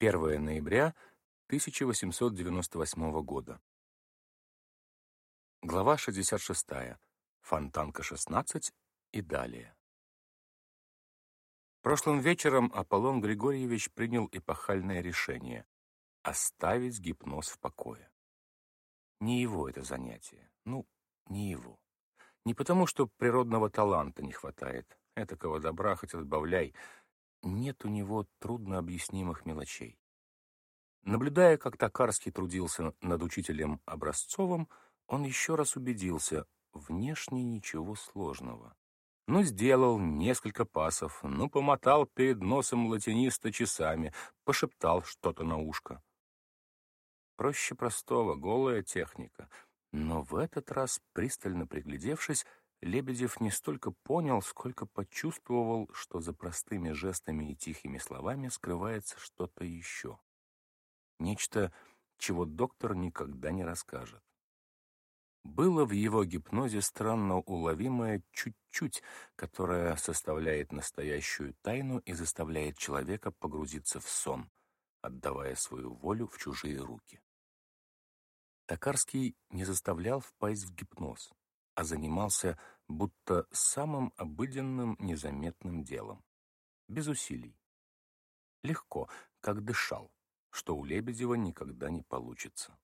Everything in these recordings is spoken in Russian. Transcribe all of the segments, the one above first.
1 ноября 1898 года. Глава 66. Фонтанка 16 и далее. Прошлым вечером Аполлон Григорьевич принял эпохальное решение — оставить гипноз в покое. Не его это занятие. Ну, не его. Не потому, что природного таланта не хватает. Этакого добра хоть отбавляй. Нет у него труднообъяснимых мелочей. Наблюдая, как Токарский трудился над учителем Образцовым, он еще раз убедился, внешне ничего сложного. Ну, сделал несколько пасов, ну, помотал перед носом латиниста часами, пошептал что-то на ушко. Проще простого, голая техника. Но в этот раз, пристально приглядевшись, Лебедев не столько понял, сколько почувствовал, что за простыми жестами и тихими словами скрывается что-то еще. Нечто, чего доктор никогда не расскажет. Было в его гипнозе странно уловимое чуть-чуть, которое составляет настоящую тайну и заставляет человека погрузиться в сон, отдавая свою волю в чужие руки. Токарский не заставлял впасть в гипноз, а занимался будто самым обыденным незаметным делом, без усилий. Легко, как дышал, что у Лебедева никогда не получится.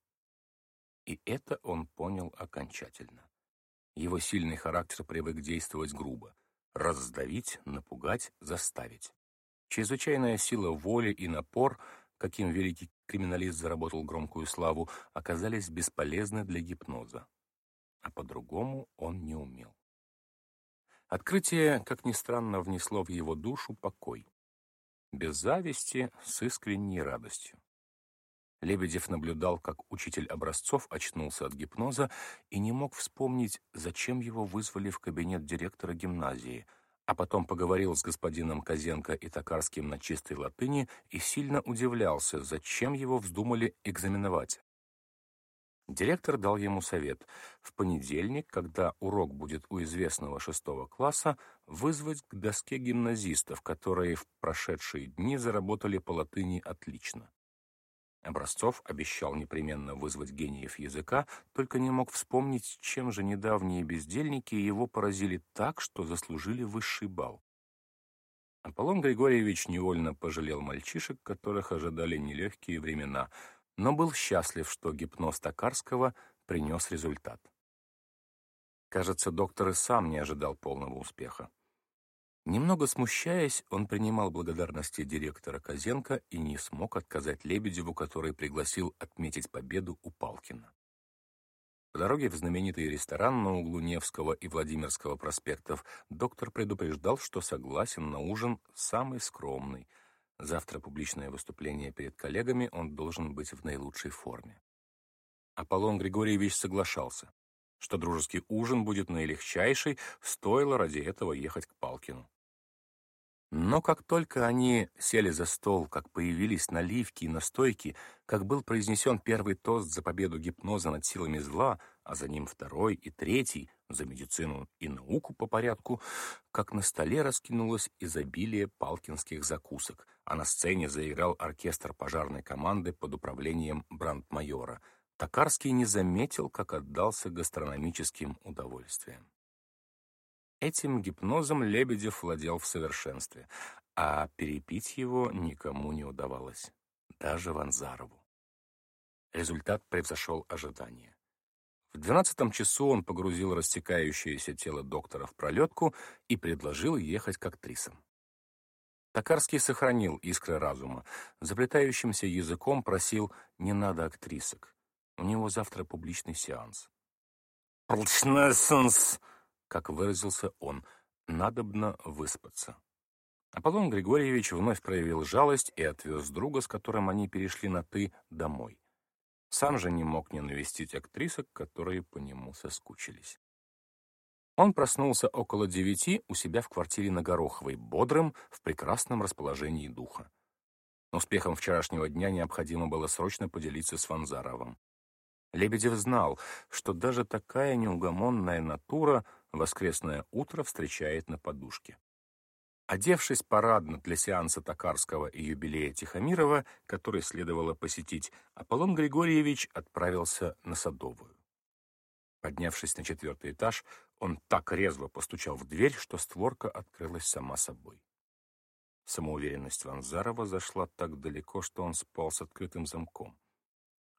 И это он понял окончательно. Его сильный характер привык действовать грубо. Раздавить, напугать, заставить. Чрезвычайная сила воли и напор, каким великий криминалист заработал громкую славу, оказались бесполезны для гипноза. А по-другому он не умел. Открытие, как ни странно, внесло в его душу покой. Без зависти, с искренней радостью. Лебедев наблюдал, как учитель образцов очнулся от гипноза и не мог вспомнить, зачем его вызвали в кабинет директора гимназии, а потом поговорил с господином Козенко и Токарским на чистой латыни и сильно удивлялся, зачем его вздумали экзаменовать. Директор дал ему совет в понедельник, когда урок будет у известного шестого класса, вызвать к доске гимназистов, которые в прошедшие дни заработали по латыни отлично. Образцов обещал непременно вызвать гениев языка, только не мог вспомнить, чем же недавние бездельники его поразили так, что заслужили высший балл. Аполлон Григорьевич невольно пожалел мальчишек, которых ожидали нелегкие времена, но был счастлив, что гипноз Токарского принес результат. Кажется, доктор и сам не ожидал полного успеха. Немного смущаясь, он принимал благодарности директора Козенко и не смог отказать Лебедеву, который пригласил отметить победу у Палкина. По дороге в знаменитый ресторан на углу Невского и Владимирского проспектов доктор предупреждал, что согласен на ужин самый скромный. Завтра публичное выступление перед коллегами, он должен быть в наилучшей форме. Аполлон Григорьевич соглашался, что дружеский ужин будет наилегчайший, стоило ради этого ехать к Палкину. Но как только они сели за стол, как появились наливки и настойки, как был произнесен первый тост за победу гипноза над силами зла, а за ним второй и третий, за медицину и науку по порядку, как на столе раскинулось изобилие палкинских закусок, а на сцене заиграл оркестр пожарной команды под управлением брандмайора. Токарский не заметил, как отдался гастрономическим удовольствием. Этим гипнозом Лебедев владел в совершенстве, а перепить его никому не удавалось, даже Ванзарову. Результат превзошел ожидания. В двенадцатом часу он погрузил растекающееся тело доктора в пролетку и предложил ехать к актрисам. Токарский сохранил искры разума, заплетающимся языком просил «не надо актрисок». У него завтра публичный сеанс. «Полчнесенс!» как выразился он, надобно выспаться. Аполлон Григорьевич вновь проявил жалость и отвез друга, с которым они перешли на «ты», домой. Сам же не мог не навестить актрисок, которые по нему соскучились. Он проснулся около девяти у себя в квартире на Гороховой, бодрым, в прекрасном расположении духа. Успехом вчерашнего дня необходимо было срочно поделиться с Ванзаровым. Лебедев знал, что даже такая неугомонная натура воскресное утро встречает на подушке. Одевшись парадно для сеанса Токарского и юбилея Тихомирова, который следовало посетить, Аполлон Григорьевич отправился на Садовую. Поднявшись на четвертый этаж, он так резво постучал в дверь, что створка открылась сама собой. Самоуверенность Ванзарова зашла так далеко, что он спал с открытым замком.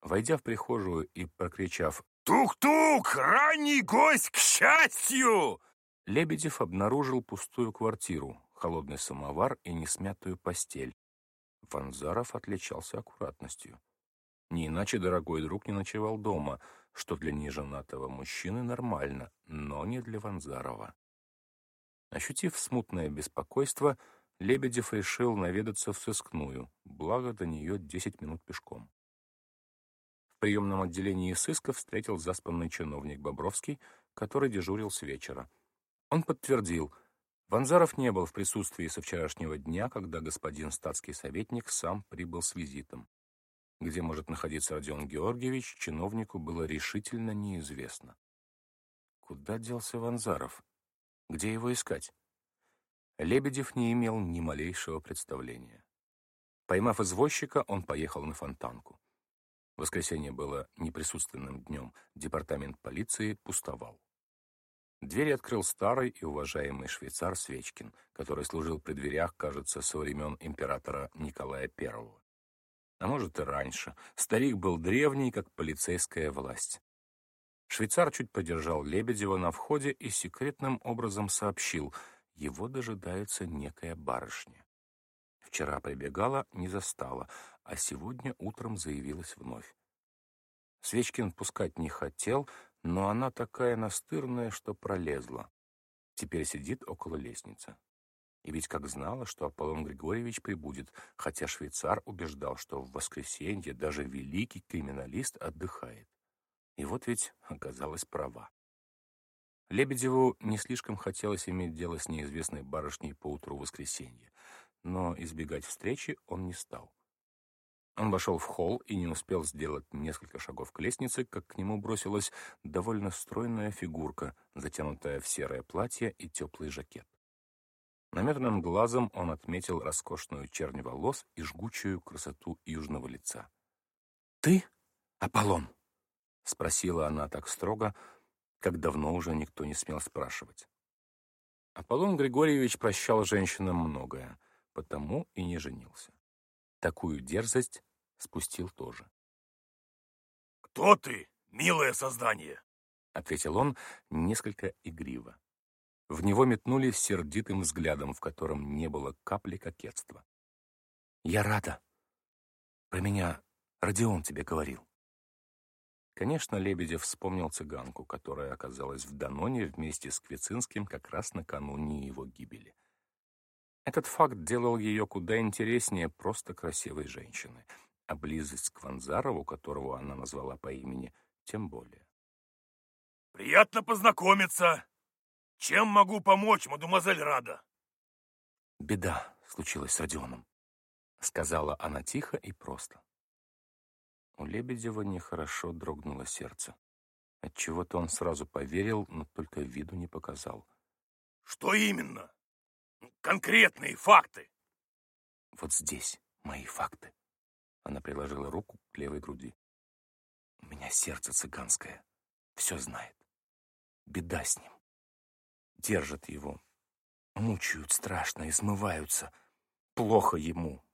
Войдя в прихожую и прокричав «Тук-тук! Ранний гость к счастью!» Лебедев обнаружил пустую квартиру, холодный самовар и несмятую постель. Ванзаров отличался аккуратностью. Не иначе дорогой друг не ночевал дома, что для неженатого мужчины нормально, но не для Ванзарова. Ощутив смутное беспокойство, Лебедев решил наведаться в сыскную, благо до нее десять минут пешком. В приемном отделении сыска встретил заспанный чиновник Бобровский, который дежурил с вечера. Он подтвердил — Ванзаров не был в присутствии со вчерашнего дня, когда господин статский советник сам прибыл с визитом. Где может находиться Родион Георгиевич, чиновнику было решительно неизвестно. Куда делся Ванзаров? Где его искать? Лебедев не имел ни малейшего представления. Поймав извозчика, он поехал на Фонтанку. Воскресенье было неприсутственным днем, департамент полиции пустовал. Двери открыл старый и уважаемый швейцар Свечкин, который служил при дверях, кажется, со времен императора Николая I. А может и раньше. Старик был древний, как полицейская власть. Швейцар чуть подержал Лебедева на входе и секретным образом сообщил, его дожидается некая барышня. Вчера прибегала, не застала, а сегодня утром заявилась вновь. Свечкин пускать не хотел, но она такая настырная, что пролезла. Теперь сидит около лестницы. И ведь как знала, что Аполлон Григорьевич прибудет, хотя швейцар убеждал, что в воскресенье даже великий криминалист отдыхает. И вот ведь оказалась права. Лебедеву не слишком хотелось иметь дело с неизвестной барышней по утру воскресенья, но избегать встречи он не стал. Он вошел в холл и не успел сделать несколько шагов к лестнице, как к нему бросилась довольно стройная фигурка, затянутая в серое платье и теплый жакет. Наметанным глазом он отметил роскошную чернь волос и жгучую красоту южного лица. «Ты, Аполлон?» — спросила она так строго, как давно уже никто не смел спрашивать. Аполлон Григорьевич прощал женщинам многое, потому и не женился. Такую дерзость спустил тоже. «Кто ты, милое создание?» — ответил он несколько игриво. В него метнули сердитым взглядом, в котором не было капли кокетства. «Я рада. Про меня Родион тебе говорил». Конечно, Лебедев вспомнил цыганку, которая оказалась в Даноне вместе с Квицинским как раз накануне его гибели. Этот факт делал ее куда интереснее просто красивой женщины — а близость к Ванзарову, которого она назвала по имени, тем более. «Приятно познакомиться! Чем могу помочь, мадемуазель Рада?» «Беда случилась с Родионом», — сказала она тихо и просто. У Лебедева нехорошо дрогнуло сердце. Отчего-то он сразу поверил, но только виду не показал. «Что именно? Конкретные факты!» «Вот здесь мои факты», она приложила руку к левой груди. У меня сердце цыганское. Все знает. Беда с ним. Держат его. Мучают страшно, измываются. Плохо ему.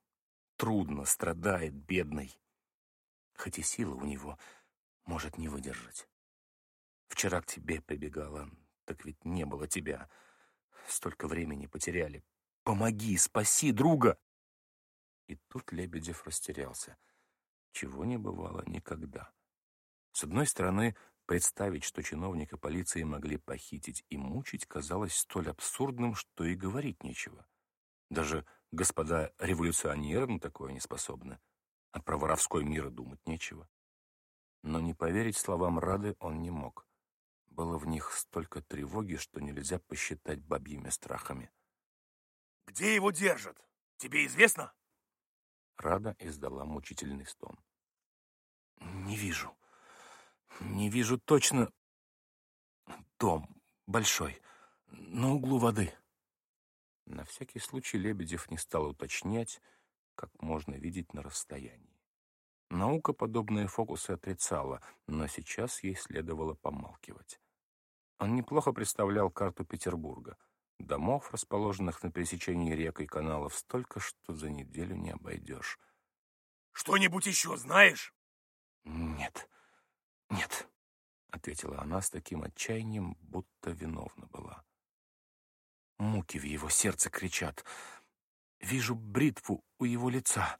Трудно, страдает, бедный. Хоть и сила у него может не выдержать. Вчера к тебе прибегала, так ведь не было тебя. Столько времени потеряли. Помоги, спаси друга!» И тут Лебедев растерялся, чего не бывало никогда. С одной стороны, представить, что чиновника полиции могли похитить и мучить, казалось столь абсурдным, что и говорить нечего. Даже господа революционеры на такое не способны, а про воровской мир думать нечего. Но не поверить словам Рады он не мог. Было в них столько тревоги, что нельзя посчитать бабьими страхами. «Где его держат? Тебе известно?» Рада издала мучительный стон. «Не вижу. Не вижу точно. Дом большой, на углу воды». На всякий случай Лебедев не стал уточнять, как можно видеть на расстоянии. Наука подобные фокусы отрицала, но сейчас ей следовало помалкивать. Он неплохо представлял карту Петербурга. Домов, расположенных на пересечении рек и каналов, столько, что за неделю не обойдешь. «Что-нибудь еще знаешь?» «Нет, нет», — ответила она с таким отчаянием, будто виновна была. Муки в его сердце кричат. Вижу бритву у его лица.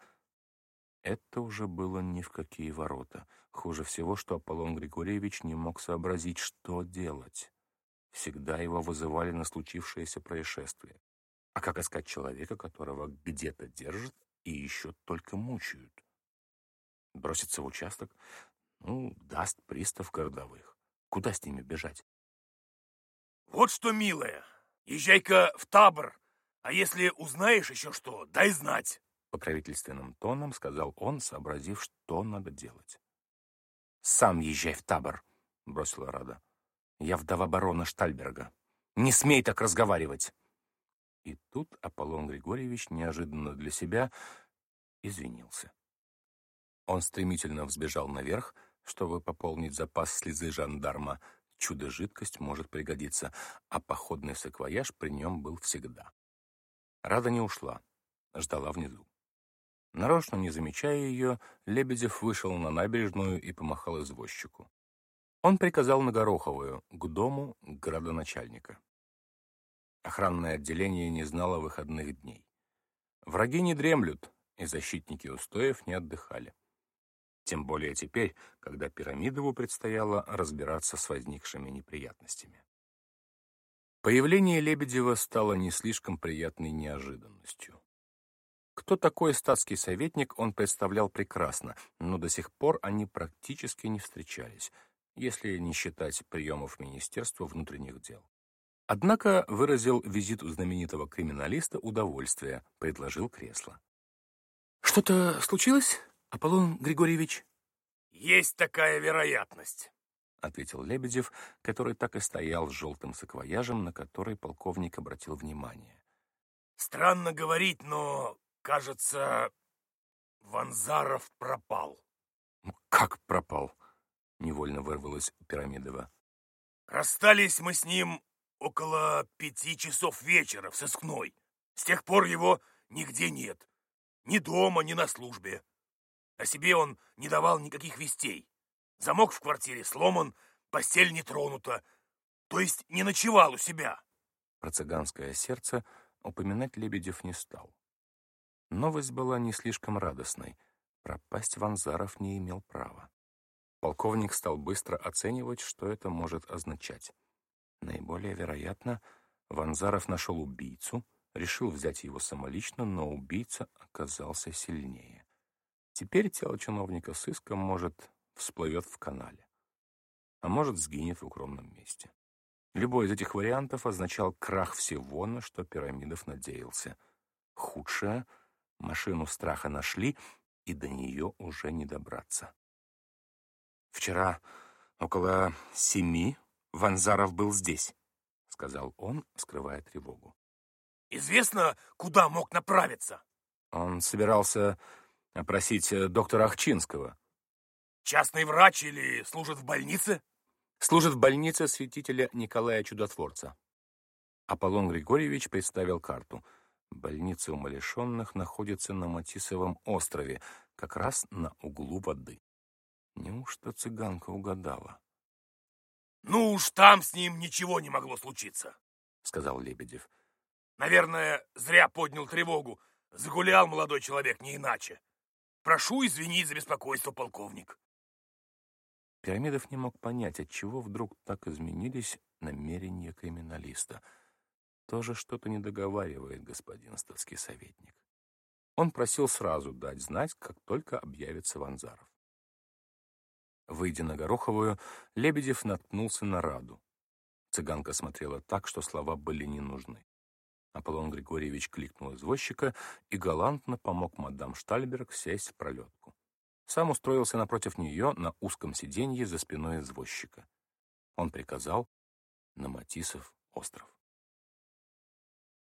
Это уже было ни в какие ворота. Хуже всего, что Аполлон Григорьевич не мог сообразить, что делать. Всегда его вызывали на случившееся происшествие. А как искать человека, которого где-то держат и еще только мучают? Броситься в участок? Ну, даст пристав городовых. Куда с ними бежать? «Вот что, милая, езжай-ка в табор, а если узнаешь еще что, дай знать!» Покровительственным тоном сказал он, сообразив, что надо делать. «Сам езжай в табор», — бросила Рада. «Я вдова барона Штальберга. Не смей так разговаривать!» И тут Аполлон Григорьевич неожиданно для себя извинился. Он стремительно взбежал наверх, чтобы пополнить запас слезы жандарма. Чудо-жидкость может пригодиться, а походный саквояж при нем был всегда. Рада не ушла, ждала внизу. Нарочно не замечая ее, Лебедев вышел на набережную и помахал извозчику. Он приказал на Гороховую, к дому градоначальника. Охранное отделение не знало выходных дней. Враги не дремлют, и защитники устоев не отдыхали. Тем более теперь, когда Пирамидову предстояло разбираться с возникшими неприятностями. Появление Лебедева стало не слишком приятной неожиданностью. Кто такой статский советник, он представлял прекрасно, но до сих пор они практически не встречались, если не считать приемов Министерства внутренних дел. Однако выразил визит у знаменитого криминалиста удовольствие, предложил кресло. «Что-то случилось, Аполлон Григорьевич?» «Есть такая вероятность», — ответил Лебедев, который так и стоял с желтым саквояжем, на который полковник обратил внимание. «Странно говорить, но, кажется, Ванзаров пропал». «Как пропал?» — невольно вырвалось у Пирамидова. «Расстались мы с ним около пяти часов вечера в сыскной. С тех пор его нигде нет. Ни дома, ни на службе. О себе он не давал никаких вестей. Замок в квартире сломан, постель не тронута. То есть не ночевал у себя. Про цыганское сердце упоминать Лебедев не стал. Новость была не слишком радостной. Пропасть Ванзаров не имел права. Полковник стал быстро оценивать, что это может означать. Наиболее вероятно, Ванзаров нашел убийцу, решил взять его самолично, но убийца оказался сильнее. Теперь тело чиновника сыска может всплывет в канале. А может, сгинет в укромном месте. Любой из этих вариантов означал крах всего, на что Пирамидов надеялся. Худшее — машину страха нашли, и до нее уже не добраться. «Вчера около семи Ванзаров был здесь», — сказал он, скрывая тревогу. «Известно, куда мог направиться?» Он собирался опросить э, доктора Ахчинского. Частный врач или служит в больнице? Служит в больнице святителя Николая Чудотворца. Аполлон Григорьевич представил карту. Больница умалишенных находится на Матисовом острове, как раз на углу воды. Неужто цыганка угадала? «Ну уж там с ним ничего не могло случиться», — сказал Лебедев. «Наверное, зря поднял тревогу. Загулял молодой человек, не иначе. Прошу извинить за беспокойство, полковник». Пирамидов не мог понять, отчего вдруг так изменились намерения криминалиста. Тоже что-то не договаривает господин статский советник. Он просил сразу дать знать, как только объявится Ванзаров. Выйдя на Гороховую, Лебедев наткнулся на Раду. Цыганка смотрела так, что слова были не нужны. Аполлон Григорьевич кликнул извозчика и галантно помог мадам Штальберг сесть в пролетку. Сам устроился напротив нее на узком сиденье за спиной извозчика. Он приказал на Матисов остров.